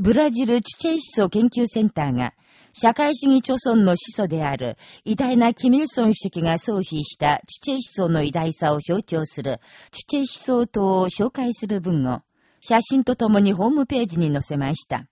ブラジルチュチェイ思想研究センターが、社会主義著村の始祖である、偉大なキミルソン主席が創始したチュチェイ思想の偉大さを象徴する、チュチェイ思想等を紹介する文を、写真とともにホームページに載せました。